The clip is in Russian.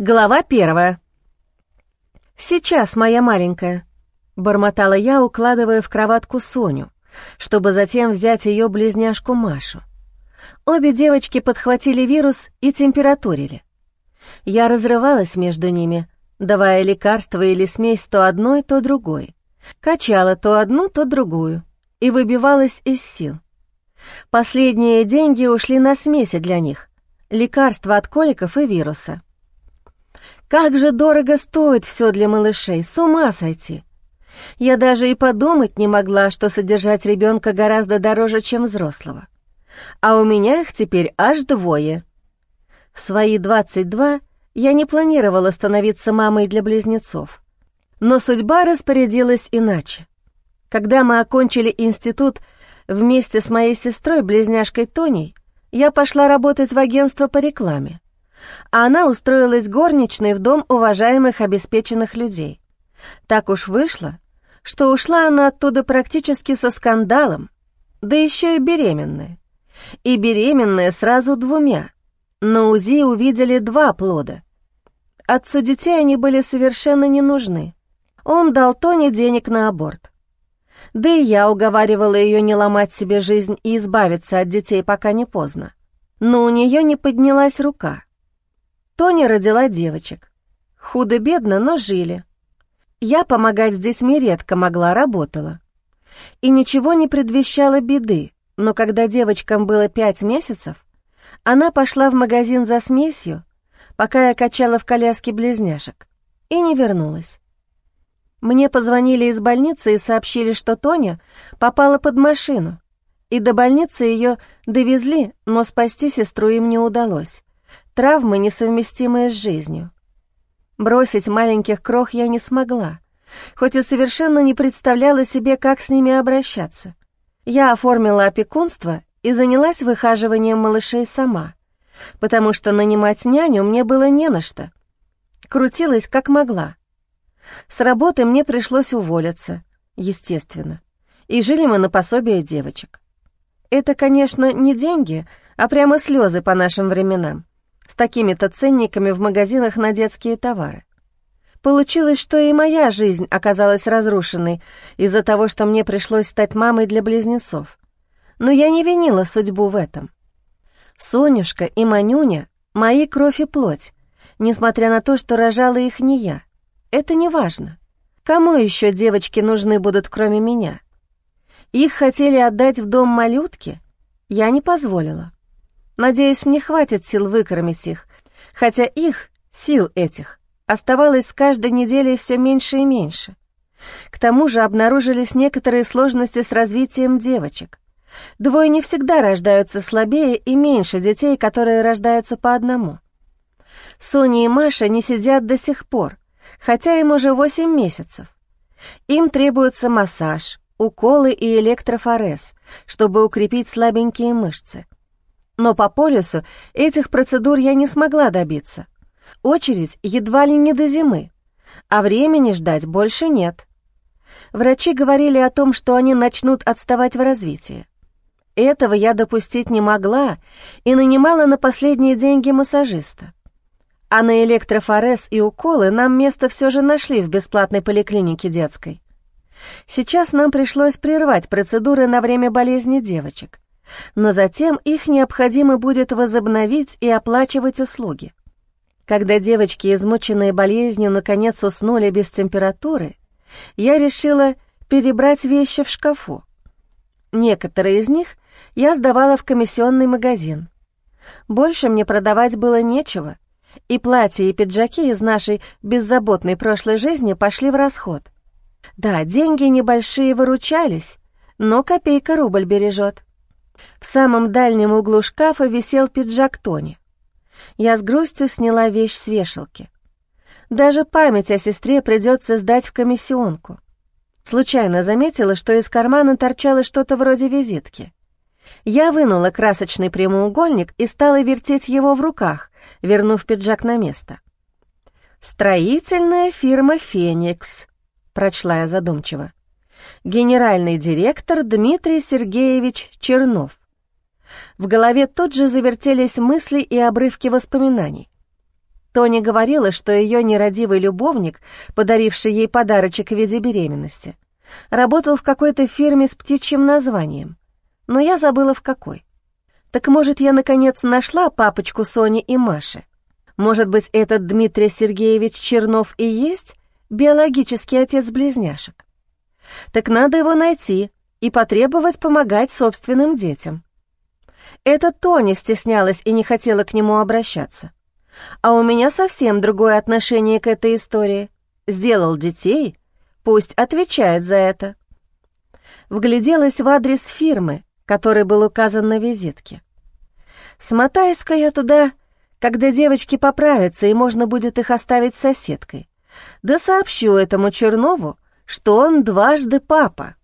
Глава первая. «Сейчас, моя маленькая», — бормотала я, укладывая в кроватку Соню, чтобы затем взять ее близняшку Машу. Обе девочки подхватили вирус и температурили. Я разрывалась между ними, давая лекарства или смесь то одной, то другой. Качала то одну, то другую и выбивалась из сил. Последние деньги ушли на смеси для них, лекарства от коликов и вируса. Как же дорого стоит все для малышей, с ума сойти. Я даже и подумать не могла, что содержать ребенка гораздо дороже, чем взрослого. А у меня их теперь аж двое. В свои 22 я не планировала становиться мамой для близнецов. Но судьба распорядилась иначе. Когда мы окончили институт вместе с моей сестрой-близняшкой Тоней, я пошла работать в агентство по рекламе, а она устроилась горничной в дом уважаемых обеспеченных людей. Так уж вышло, что ушла она оттуда практически со скандалом, да еще и беременная. И беременная сразу двумя. На УЗИ увидели два плода. Отцу детей они были совершенно не нужны. Он дал Тоне денег на аборт. Да и я уговаривала ее не ломать себе жизнь и избавиться от детей, пока не поздно. Но у нее не поднялась рука. Тоня родила девочек. Худо-бедно, но жили. Я помогать с детьми редко могла, работала. И ничего не предвещало беды, но когда девочкам было пять месяцев, она пошла в магазин за смесью, пока я качала в коляске близняшек, и не вернулась. Мне позвонили из больницы и сообщили, что Тоня попала под машину, и до больницы ее довезли, но спасти сестру им не удалось. Травмы, несовместимые с жизнью. Бросить маленьких крох я не смогла, хоть и совершенно не представляла себе, как с ними обращаться. Я оформила опекунство и занялась выхаживанием малышей сама, потому что нанимать няню мне было не на что. Крутилась как могла. С работы мне пришлось уволиться, естественно, и жили мы на пособие девочек. Это, конечно, не деньги, а прямо слезы по нашим временам, с такими-то ценниками в магазинах на детские товары. Получилось, что и моя жизнь оказалась разрушенной из-за того, что мне пришлось стать мамой для близнецов. Но я не винила судьбу в этом. Сонюшка и Манюня — мои кровь и плоть, несмотря на то, что рожала их не я. Это не важно. Кому еще девочки нужны будут, кроме меня? Их хотели отдать в дом малютки? Я не позволила. Надеюсь, мне хватит сил выкормить их, хотя их, сил этих, оставалось с каждой неделей все меньше и меньше. К тому же обнаружились некоторые сложности с развитием девочек. Двое не всегда рождаются слабее и меньше детей, которые рождаются по одному. Соня и Маша не сидят до сих пор, хотя им уже 8 месяцев. Им требуется массаж, уколы и электрофорез, чтобы укрепить слабенькие мышцы. Но по полюсу этих процедур я не смогла добиться. Очередь едва ли не до зимы, а времени ждать больше нет. Врачи говорили о том, что они начнут отставать в развитии. Этого я допустить не могла и нанимала на последние деньги массажиста. А на электрофорез и уколы нам место все же нашли в бесплатной поликлинике детской. Сейчас нам пришлось прервать процедуры на время болезни девочек, но затем их необходимо будет возобновить и оплачивать услуги. Когда девочки, измученные болезнью, наконец уснули без температуры, я решила перебрать вещи в шкафу. Некоторые из них я сдавала в комиссионный магазин. Больше мне продавать было нечего — и платья и пиджаки из нашей беззаботной прошлой жизни пошли в расход. Да, деньги небольшие выручались, но копейка рубль бережет. В самом дальнем углу шкафа висел пиджак Тони. Я с грустью сняла вещь с вешалки. Даже память о сестре придется сдать в комиссионку. Случайно заметила, что из кармана торчало что-то вроде визитки. Я вынула красочный прямоугольник и стала вертеть его в руках, вернув пиджак на место. «Строительная фирма «Феникс», — прочла я задумчиво. «Генеральный директор Дмитрий Сергеевич Чернов». В голове тут же завертелись мысли и обрывки воспоминаний. Тони говорила, что ее нерадивый любовник, подаривший ей подарочек в виде беременности, работал в какой-то фирме с птичьим названием, но я забыла в какой. Так может, я наконец нашла папочку Сони и Маши? Может быть, этот Дмитрий Сергеевич Чернов и есть биологический отец близняшек? Так надо его найти и потребовать помогать собственным детям. Это Тони стеснялась и не хотела к нему обращаться. А у меня совсем другое отношение к этой истории. Сделал детей, пусть отвечает за это. Вгляделась в адрес фирмы, который был указан на визитке. Смотаюсь-ка я туда, когда девочки поправятся, и можно будет их оставить соседкой. Да сообщу этому Чернову, что он дважды папа.